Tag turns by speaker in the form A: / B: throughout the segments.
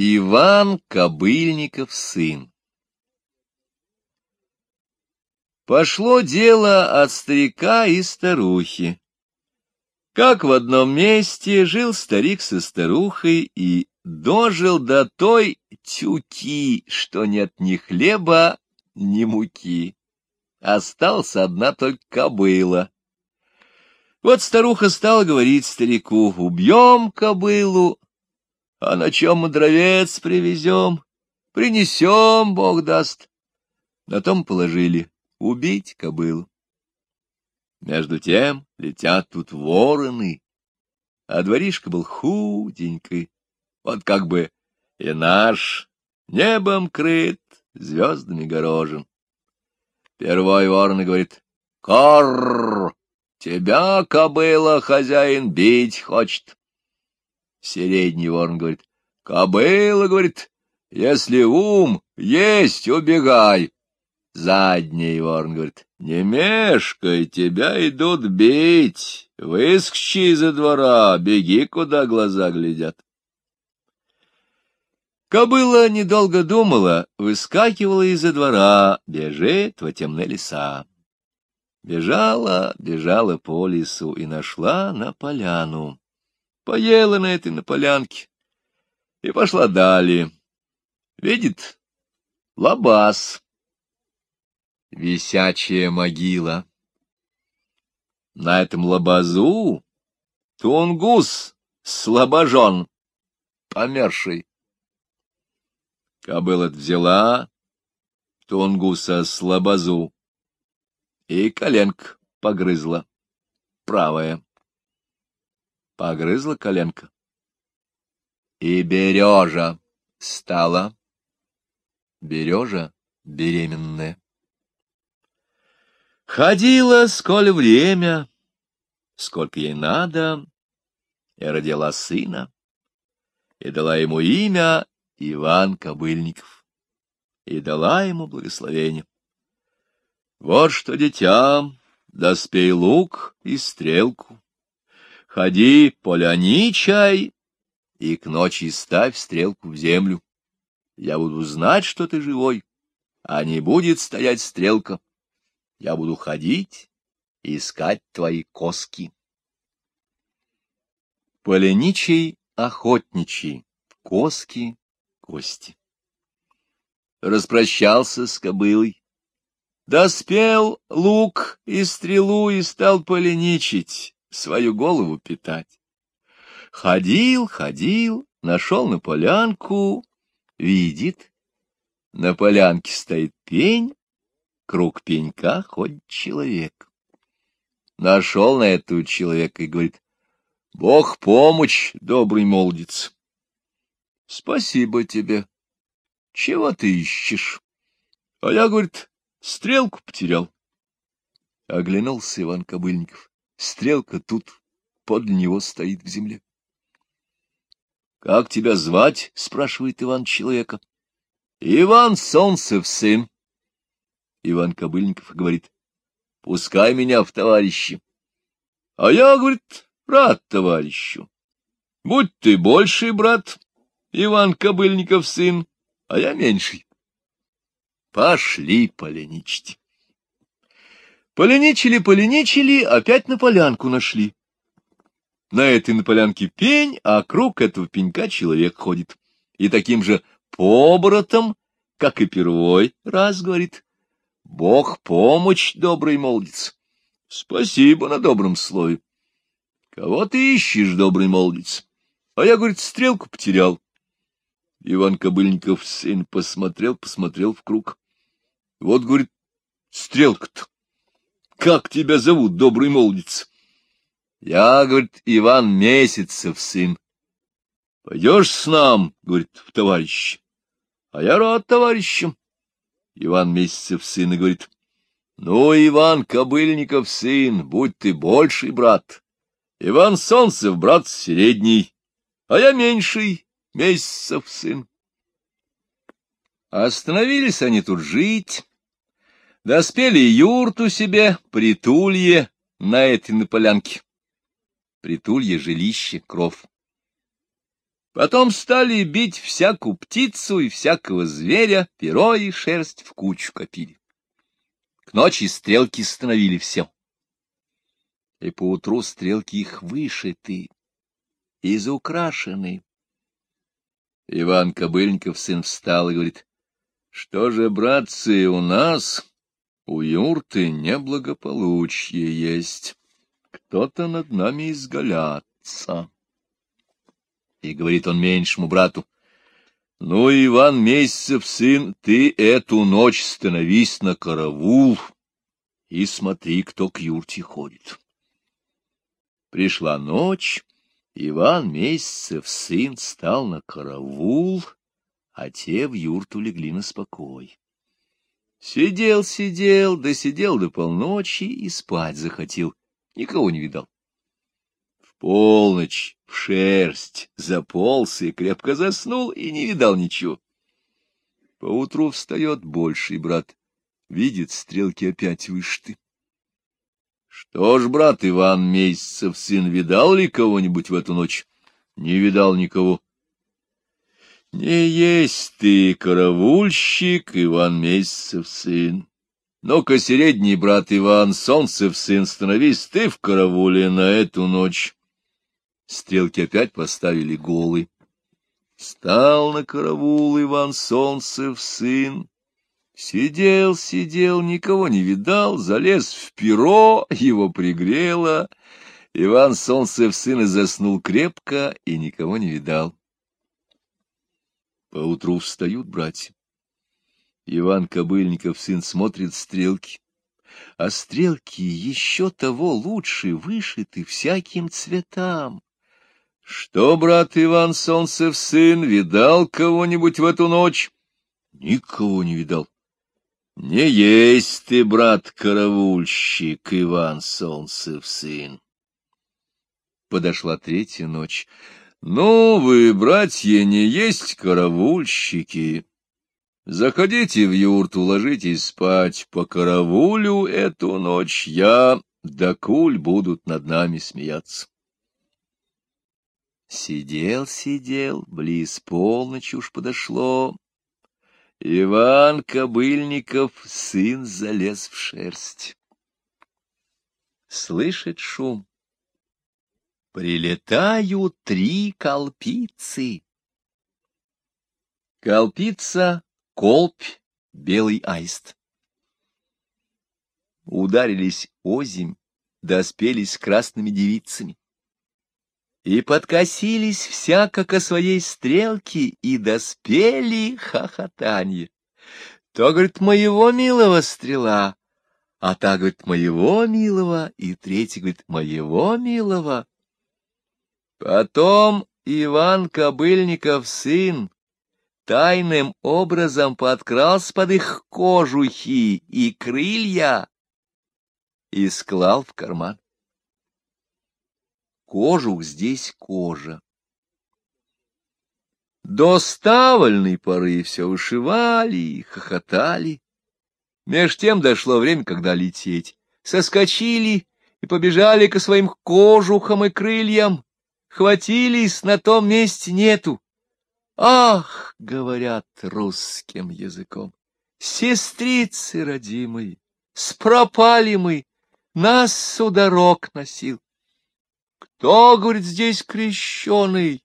A: Иван Кобыльников сын Пошло дело от старика и старухи. Как в одном месте жил старик со старухой и дожил до той тюки, что нет ни хлеба, ни муки. Осталась одна только кобыла. Вот старуха стала говорить старику, убьем кобылу, а на чем мы дровец привезем? Принесем, Бог даст. На том положили убить кобылу. Между тем летят тут вороны, а дворишка был худенький, вот как бы и наш, небом крыт, звездами горожен. Первый ворон говорит, «Корр, тебя, кобыла, хозяин бить хочет». Средний ворон говорит, «Кобыла, — говорит, — если ум есть, убегай». Задний ворон говорит, «Не мешкай, тебя идут бить, выскочи из-за двора, беги, куда глаза глядят». Кобыла недолго думала, выскакивала из-за двора, бежит во темные леса. Бежала, бежала по лесу и нашла на поляну поела на этой на полянке и пошла далее. Видит, лабаз, висячая могила. На этом лабазу тунгус слабожон, померший. Кобыла взяла тунгуса слабозу и коленк погрызла, правая погрызла коленка. И бережа стала. Бережа беременная. Ходила, сколь время, сколько ей надо, и родила сына, и дала ему имя Иван Кобыльников, и дала ему благословение. Вот что, дитя, доспей лук и стрелку, Ходи, поляничай, и к ночи ставь стрелку в землю. Я буду знать, что ты живой, а не будет стоять стрелка. Я буду ходить и искать твои коски. Поленичий, охотничий, коски, кости. Распрощался с кобылой. Доспел лук и стрелу и стал поленичить свою голову питать. Ходил, ходил, нашел на полянку, видит, на полянке стоит пень, круг пенька ходит человек. Нашел на этого человека и говорит, Бог помощь, добрый молодец. Спасибо тебе. Чего ты ищешь? А я, говорит, стрелку потерял. Оглянулся Иван Кобыльников. Стрелка тут подле него стоит в земле. — Как тебя звать? — спрашивает Иван человека. — Иван Солнцев сын. Иван Кобыльников говорит, — пускай меня в товарищи. А я, говорит, рад товарищу. Будь ты больший брат, Иван Кобыльников сын, а я меньший. Пошли поленичить. Поленичили, поленичили, опять на полянку нашли. На этой на полянке пень, а круг этого пенька человек ходит. И таким же побратом, как и первой раз, говорит, Бог помощь, добрый молодец. Спасибо на добром слове. Кого ты ищешь, добрый молодец? А я, говорит, стрелку потерял. Иван Кобыльников сын посмотрел, посмотрел в круг. Вот, говорит, стрелка-то. Как тебя зовут, добрый молодец? Я, говорит, Иван Месяцев сын. Пойдешь с нам, говорит, в товарищ. А я рад товарищам. Иван Месяцев сын и говорит, ну, Иван Кобыльников сын, будь ты больший брат. Иван Солнцев брат средний, а я меньший, Месяцев сын. Остановились они тут жить. Доспели юрту себе, притулье на этой на полянке. Притулье, жилище, кров. Потом стали бить всякую птицу и всякого зверя, перо и шерсть в кучу копили. К ночи стрелки становили все. И поутру стрелки их вышиты, изукрашены. Иван Кобыльников, сын, встал и говорит, — Что же, братцы, у нас, у юрты, неблагополучие есть. Кто-то над нами изгаляться. И говорит он меньшему брату, — Ну, Иван Месяцев, сын, ты эту ночь становись на караул и смотри, кто к юрте ходит. Пришла ночь, Иван Месяцев, сын, стал на караул, а те в юрту легли на спокой. Сидел, сидел, да сидел до полночи и спать захотел, никого не видал. В полночь в шерсть заполз и крепко заснул, и не видал ничего. Поутру встает больший брат, видит, стрелки опять вышты. Что ж, брат Иван Месяцев, сын, видал ли кого-нибудь в эту ночь? Не видал никого. Не есть ты караульщик, Иван Месяцев, сын. Ну-ка, средний брат Иван Солнцев, сын, становись ты в карауле на эту ночь. Стрелки опять поставили голы. Стал на караул Иван Солнцев, сын, Сидел, сидел, никого не видал, залез в перо, его пригрело. Иван Солнцев сын и заснул крепко, и никого не видал. Поутру встают братья. Иван Кобыльников сын смотрит стрелки, а стрелки еще того лучше вышиты всяким цветам. Что, брат Иван Солнцев сын, видал кого-нибудь в эту ночь? Никого не видал. Не есть ты, брат, караульщик, Иван Солнцев сын. Подошла третья ночь. Ну, вы, братья, не есть караульщики. Заходите в юрту, ложитесь спать. По караулю эту ночь я, да куль будут над нами смеяться. Сидел, сидел, близ полночи уж подошло, Иван Кобыльников, сын, залез в шерсть. Слышит шум. Прилетают три колпицы. Колпица, колпь, белый аист. Ударились озимь, доспелись красными девицами и подкосились всяко ко своей стрелке и доспели хохотанье. То, говорит, моего милого стрела, а та, говорит, моего милого, и третий, говорит, моего милого. Потом Иван Кобыльников сын тайным образом подкрался под их кожухи и крылья и склал в карман кожух здесь кожа. До ставольной поры все вышивали и хохотали. Меж тем дошло время, когда лететь. Соскочили и побежали к своим кожухам и крыльям. Хватились, на том месте нету. Ах, говорят русским языком, сестрицы родимые, спропали мы, нас сударок носил. Кто, говорит, здесь крещеный?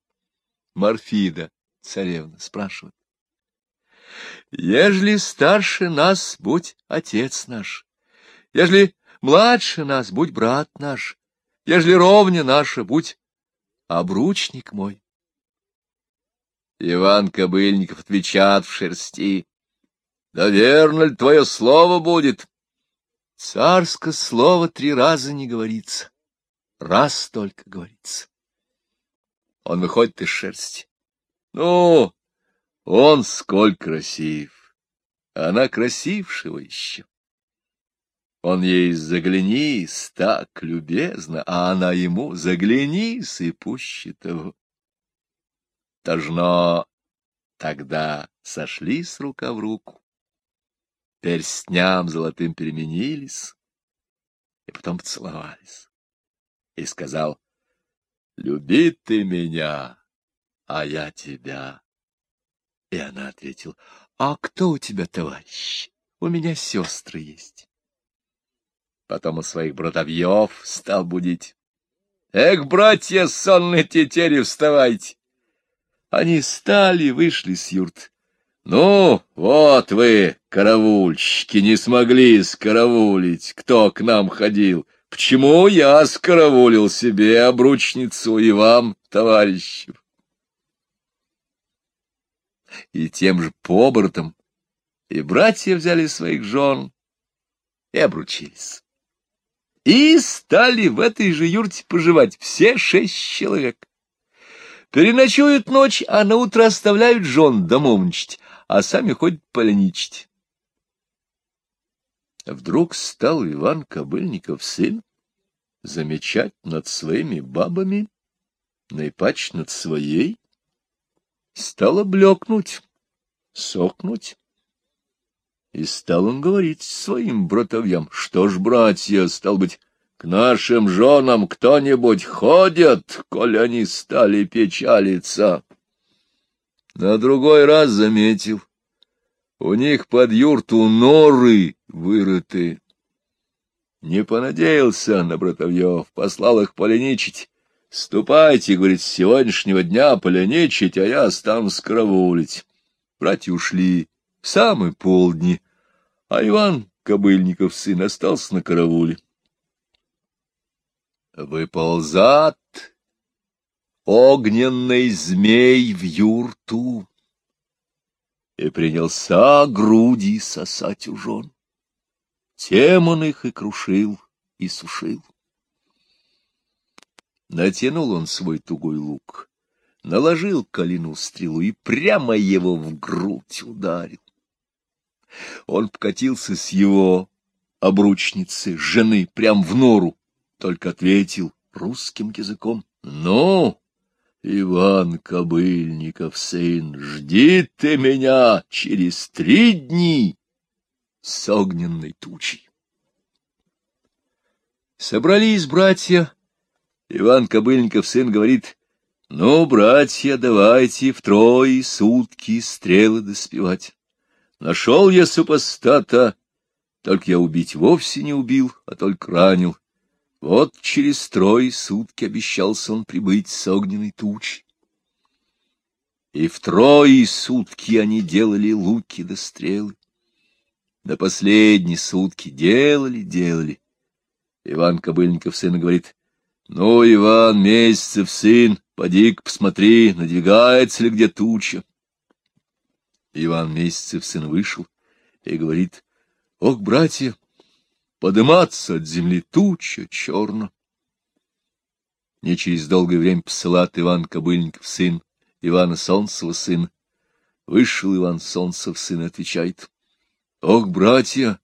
A: Марфида, царевна, спрашивает. Ежели старше нас, будь отец наш, ежели младше нас, будь брат наш, ежели ровня наша, будь обручник мой. Иван Кобыльников отвечает в шерсти. Да верно ли твое слово будет? Царское слово три раза не говорится раз только говорится. Он выходит из шерсти. Ну, он сколь красив, она красившего еще. Он ей заглянись так любезно, а она ему заглянись и пуще того. Должно тогда сошли с рука в руку, перстням золотым переменились и потом поцеловались и сказал, «Люби ты меня, а я тебя. И она ответила, а кто у тебя товарищ? У меня сестры есть. Потом у своих братовьев стал будить. Эх, братья, сонные тетери, вставайте! Они стали, вышли с юрт. Ну, вот вы, караульщики, не смогли скараулить, кто к нам ходил. Почему я скараулил себе обручницу и вам, товарищи? И тем же побортом и братья взяли своих жен и обручились. И стали в этой же юрте поживать все шесть человек. Переночуют ночь, а на утро оставляют жен домовничать, а сами ходят поленичать. Вдруг стал Иван Кобыльников сын замечать над своими бабами, наипач над своей, стало блекнуть, сохнуть. И стал он говорить своим братовьям, что ж, братья, стал быть, к нашим женам кто-нибудь ходят, коль они стали печалиться. На другой раз заметил, у них под юрту норы вырыты. Не понадеялся на братовьев, послал их поленичить. Ступайте, говорит, с сегодняшнего дня поленичить, а я останусь караулить. Братья ушли самый полдни, а Иван Кобыльников, сын, остался на карауле. Выползат огненный змей в юрту и принялся груди сосать у жен. Тем он их и крушил, и сушил. Натянул он свой тугой лук, наложил калину стрелу и прямо его в грудь ударил. Он покатился с его обручницы, жены, прям в нору, только ответил русским языком. — Ну, Иван Кобыльников, сын, жди ты меня через три дни с огненной тучей. Собрались братья. Иван Кобыльников, сын, говорит, — Ну, братья, давайте втрое сутки стрелы доспевать. Нашел я супостата, только я убить вовсе не убил, а только ранил. Вот через трое сутки обещался он прибыть с огненной тучей. И в трое сутки они делали луки да стрелы. На последние сутки делали, делали. Иван Кобыльников сына говорит, — Ну, Иван, месяцев сын, поди-ка посмотри, надвигается ли где туча. Иван Месяцев сын вышел и говорит, — Ох, братья, подыматься от земли туча черно. Не через долгое время посылает Иван Кобыльников сын, Ивана Солнцева сын. Вышел Иван Солнцев сын, отвечает, — Ох, братья,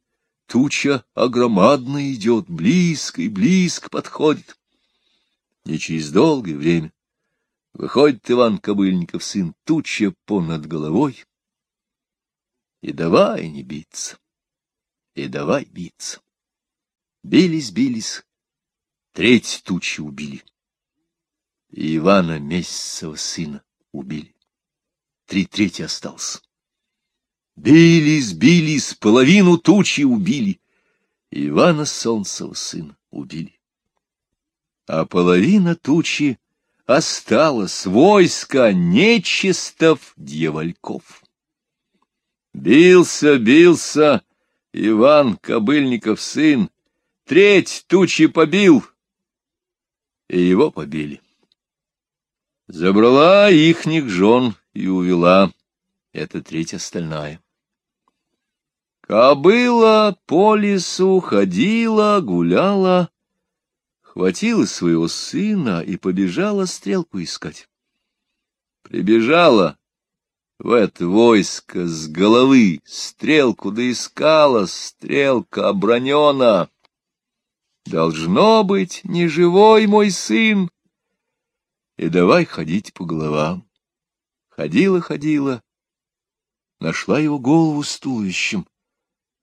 A: туча огромадная идет, близко и близко подходит. Не через долгое время выходит Иван Кобыльников сын, туча понад головой, и давай не биться, и давай биться. Бились, бились, треть тучи убили. И Ивана Месяцева сына убили. Три трети остался. Бились, бились, половину тучи убили. Ивана Солнцева сына убили. А половина тучи осталась войска нечистов дьявольков. Бился, бился Иван Кобыльников сын, треть тучи побил, и его побили. Забрала ихних жен и увела, это треть остальная. Кобыла по лесу ходила, гуляла, хватила своего сына и побежала стрелку искать. Прибежала, в это войско с головы стрелку да искала, стрелка обронена. Должно быть, не живой мой сын. И давай ходить по головам. Ходила-ходила, нашла его голову с туловищем,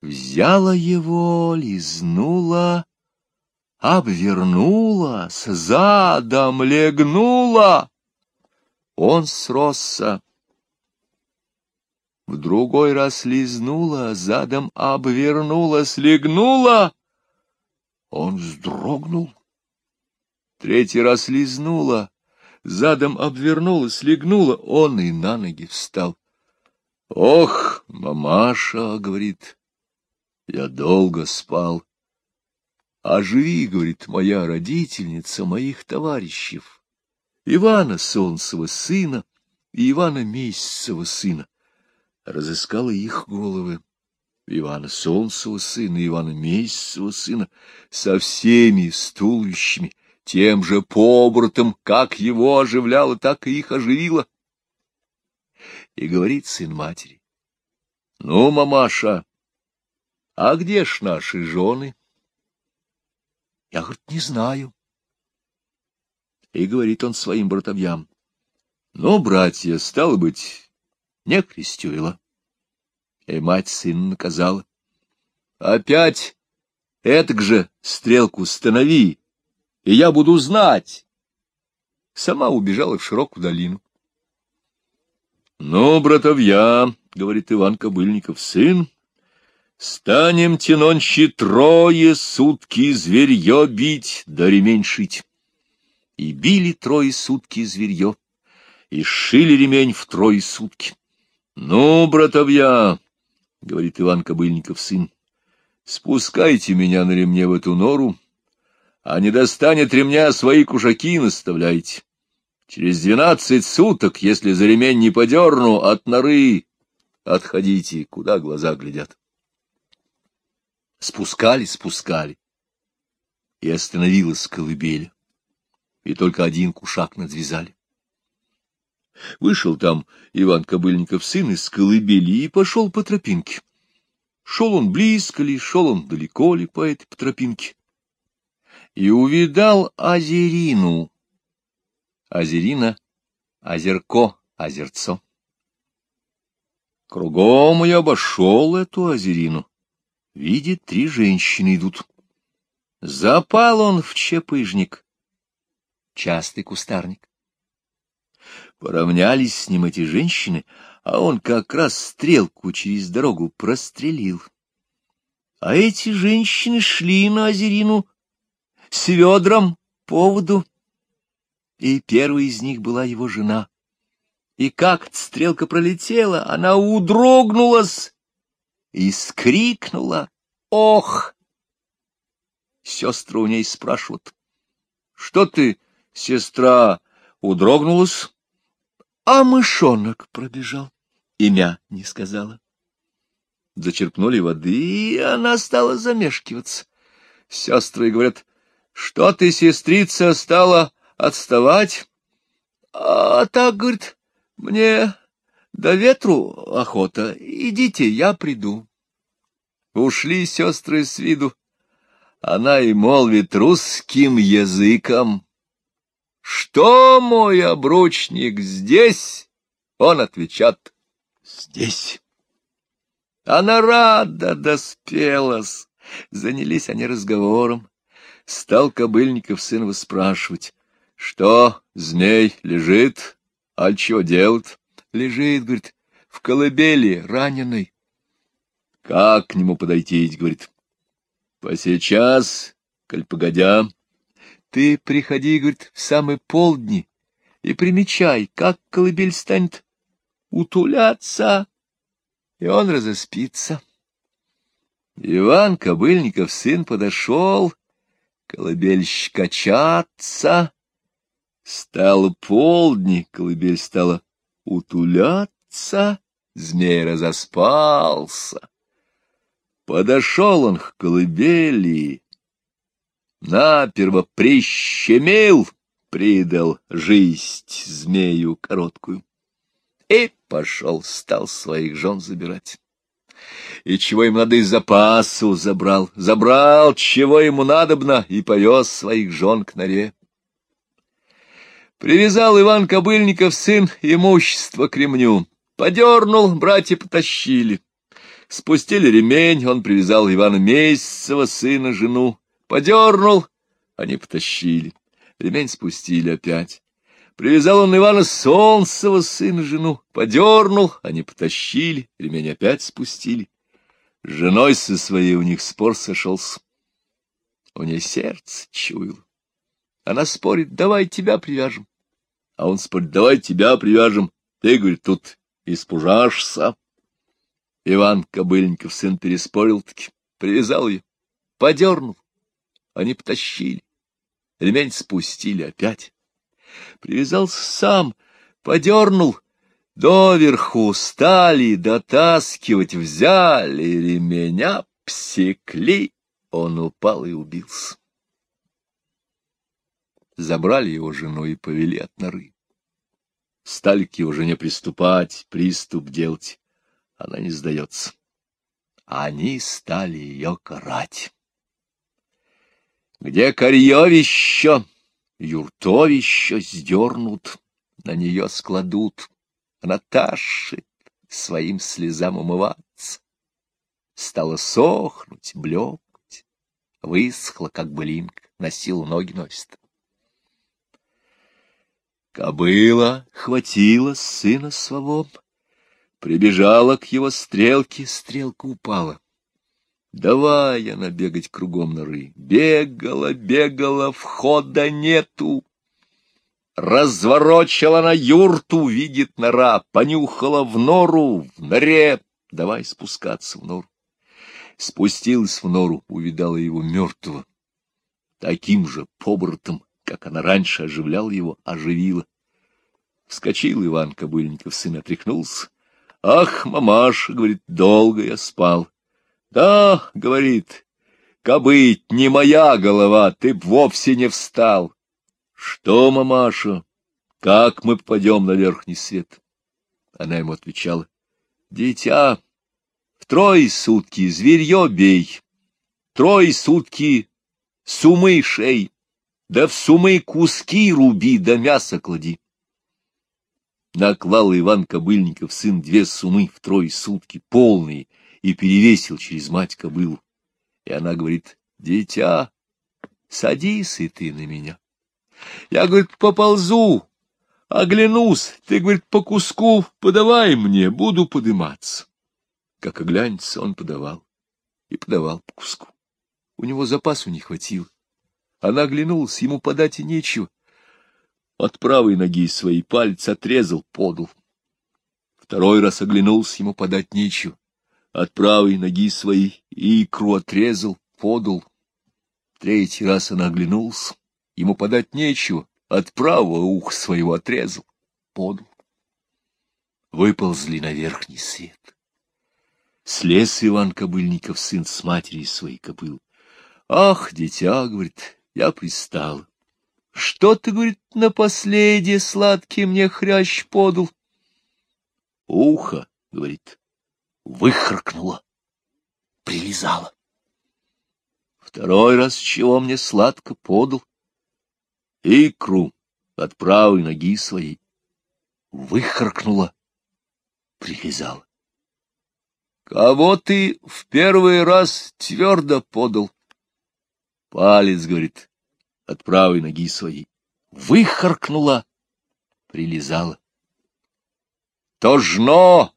A: взяла его, лизнула, обвернула, с задом легнула. он сросся. В другой раз лизнула, задом обвернула, слегнула. Он вздрогнул. Третий раз лизнула, задом обвернула, слегнула. Он и на ноги встал. — Ох, мамаша, — говорит, — я долго спал. А живи, — говорит, — моя родительница моих товарищей, Ивана Солнцева сына и Ивана Месяцева сына разыскала их головы. Ивана Солнцева сына, Ивана Месяцева сына, со всеми стулущими, тем же побратом, как его оживляло, так и их оживило. И говорит сын матери, — Ну, мамаша, а где ж наши жены? Я, говорит, не знаю. И говорит он своим братовьям, — Ну, братья, стало быть, не крестюила. И мать сына наказала. Опять этак же стрелку станови, и я буду знать. Сама убежала в широкую долину. — Ну, братовья, — говорит Иван Кобыльников, — сын, станем тянонщи трое сутки зверье бить да ремень шить. И били трое сутки зверье, и шили ремень в трое сутки. — Ну, братовья, — говорит Иван Кобыльников сын, — спускайте меня на ремне в эту нору, а не достанет ремня, свои кушаки наставляйте. Через двенадцать суток, если за ремень не подерну, от норы отходите, куда глаза глядят. Спускали, спускали, и остановилась колыбель, и только один кушак надвязали. Вышел там Иван Кобыльников сын из колыбели и пошел по тропинке. Шел он близко ли, шел он далеко ли по этой тропинке. И увидал Азерину. Азерина — озерко, озерцо. Кругом я обошел эту Азерину. Видит, три женщины идут. Запал он в чепыжник, частый кустарник. Поравнялись с ним эти женщины, а он как раз стрелку через дорогу прострелил. А эти женщины шли на Озерину с ведром поводу, и первой из них была его жена. И как стрелка пролетела, она удрогнулась и скрикнула «Ох!» Сестры у ней спрашивают, «Что ты, сестра, удрогнулась?» А мышонок пробежал, имя не сказала. Зачерпнули воды, и она стала замешкиваться. Сестры говорят, что ты, сестрица, стала отставать? А так, говорит, мне до ветру охота, идите, я приду. Ушли сестры с виду. Она и молвит русским языком. Что мой обручник здесь? Он отвечает, здесь. Она рада доспелась. Занялись они разговором. Стал Кобыльников сын спрашивать, что змей лежит, аль чего делает? Лежит, говорит, в колыбели раненый. Как к нему подойти, говорит, посейчас, коль погодя, ты приходи, говорит, в самый полдни и примечай, как колыбель станет утуляться, и он разоспится. Иван Кобыльников сын подошел, колыбель качаться. Стало полдни, колыбель стала утуляться, змей разоспался. Подошел он к колыбели, наперво прищемил, придал жизнь змею короткую. И пошел, стал своих жен забирать. И чего им надо из запасу забрал, забрал, чего ему надобно, и повез своих жен к норе. Привязал Иван Кобыльников сын имущество к ремню, подернул, братья потащили. Спустили ремень, он привязал Ивана Месяцева, сына, жену, Подернул, они потащили. Ремень спустили опять. Привязал он Ивана Солнцева, сына, жену, подернул, они потащили, ремень опять спустили. С женой со своей у них спор сошелся. У ней сердце чуяло. Она спорит, давай тебя привяжем. А он спорит, давай тебя привяжем. Ты, говорит, тут испужашься. Иван Кобыльников сын переспорил-таки, привязал ее, подернул. Они потащили, ремень спустили опять. Привязался сам, подернул, доверху стали дотаскивать, взяли ременя, псекли, он упал и убился. Забрали его жену и повели от норы. Стали к его жене приступать, приступ делать она не сдается. Они стали ее карать. Где корьевище, юртовище сдернут, на нее складут, она ташит, своим слезам умываться. Стала сохнуть, блекнуть, высохла, как блинк, на силу ноги носит. Кобыла хватила сына своего, Прибежала к его стрелке, стрелка упала. Давай она бегать кругом норы. Бегала, бегала, входа нету. Разворочила на юрту, видит нора, понюхала в нору, в норе. Давай спускаться в нору. Спустилась в нору, увидала его мертвого. Таким же побратом, как она раньше оживляла его, оживила. Вскочил Иван Кобыльников, сын отряхнулся, Ах, мамаш, говорит, долго я спал. Да, говорит, кобыть не моя голова, ты б вовсе не встал. Что, мамаша, как мы попадем на верхний свет? Она ему отвечала, дитя, в трое сутки зверье бей, трое сутки сумы шей, да в сумы куски руби, да мясо клади наклал Иван Кобыльников, сын, две сумы в трое сутки, полные, и перевесил через мать кобылу. И она говорит, дитя, садись и ты на меня. Я, говорит, поползу, оглянусь, ты, говорит, по куску подавай мне, буду подыматься. Как оглянется, он подавал, и подавал по куску. У него запасу не хватило. Она оглянулась, ему подать и нечего. От правой ноги свои пальцы отрезал, подал. Второй раз оглянулся, ему подать нечего. От правой ноги свои икру отрезал, подал. Третий раз она оглянулся, ему подать нечего. От правого уха своего отрезал, подал. Выползли на верхний свет. Слез Иван Кобыльников, сын с матерью своей кобыл. Ах, дитя, говорит, я пристал. Что ты, говорит, напоследие сладкий мне хрящ подал? Ухо, говорит, выхракнуло, прилизало. Второй раз чего мне сладко подал? Икру от правой ноги своей выхракнуло, прилизало. Кого ты в первый раз твердо подал? Палец, говорит, от правой ноги своей. Выхаркнула, прилизала. Тожно!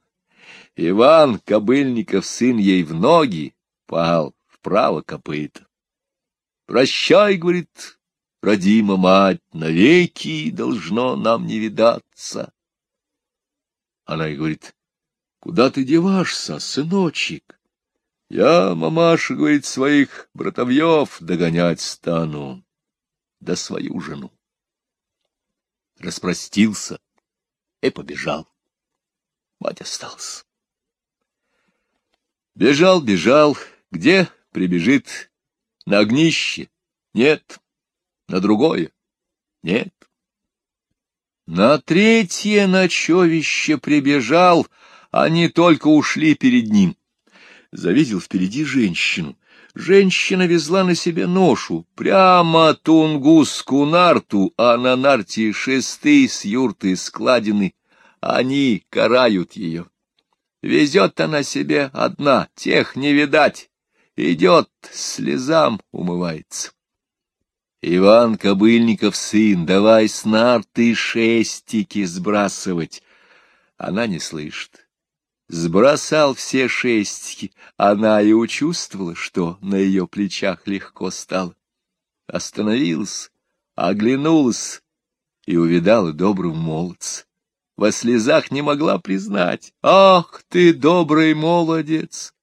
A: Иван Кобыльников, сын ей в ноги, пал вправо копыта. Прощай, говорит, родима мать, навеки должно нам не видаться. Она и говорит, куда ты девашься, сыночек? Я, мамаша, говорит, своих братовьев догонять стану да свою жену. Распростился и побежал. Мать осталась. Бежал, бежал, где прибежит? На огнище? Нет. На другое? Нет. На третье ночевище прибежал, они только ушли перед ним. Завидел впереди женщину. Женщина везла на себе ношу, прямо тунгуску нарту, а на нарте шесты с юрты складены. Они карают ее. Везет она себе одна, тех не видать. Идет, слезам умывается. Иван Кобыльников сын, давай с нарты шестики сбрасывать. Она не слышит. Сбросал все шестики, она и учувствовала, что на ее плечах легко стало. Остановилась, оглянулась и увидала доброго молодца. Во слезах не могла признать. «Ах ты, добрый молодец!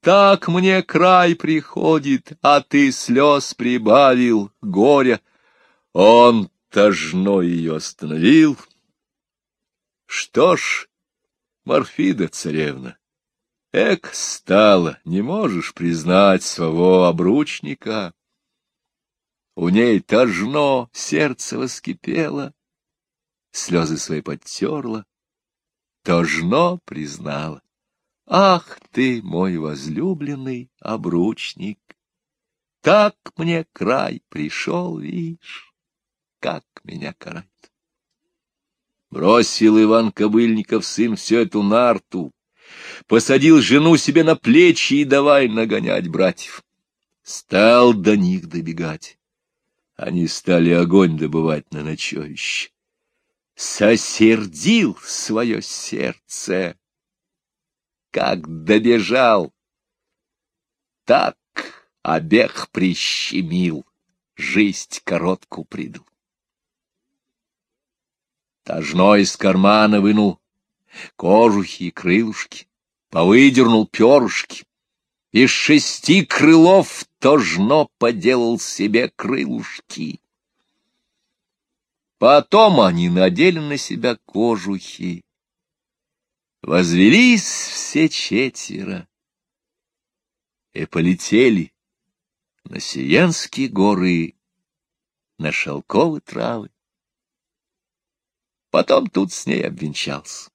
A: Так мне край приходит, а ты слез прибавил, горя. Он тожно ее остановил. Что ж, Марфида царевна, эк, стала, не можешь признать своего обручника. У ней тожно сердце воскипело, слезы свои подтерла, тожно признала. Ах ты, мой возлюбленный обручник! Так мне край пришел, видишь, как меня карает. Бросил Иван Кобыльников сын всю эту нарту, посадил жену себе на плечи и давай нагонять братьев. Стал до них добегать. Они стали огонь добывать на ночевище. Сосердил свое сердце как добежал, так обег прищемил, жизнь коротку придал. Тожной из кармана вынул кожухи и крылышки, повыдернул перышки, из шести крылов тожно поделал себе крылышки. Потом они надели на себя кожухи, Возвелись все четверо и полетели на Сиенские горы, на шелковые травы. Потом тут с ней обвенчался.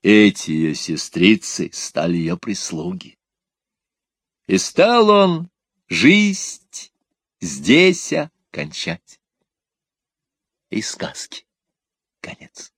A: Эти ее сестрицы стали ее прислуги. И стал он жизнь здесь кончать. И сказки конец.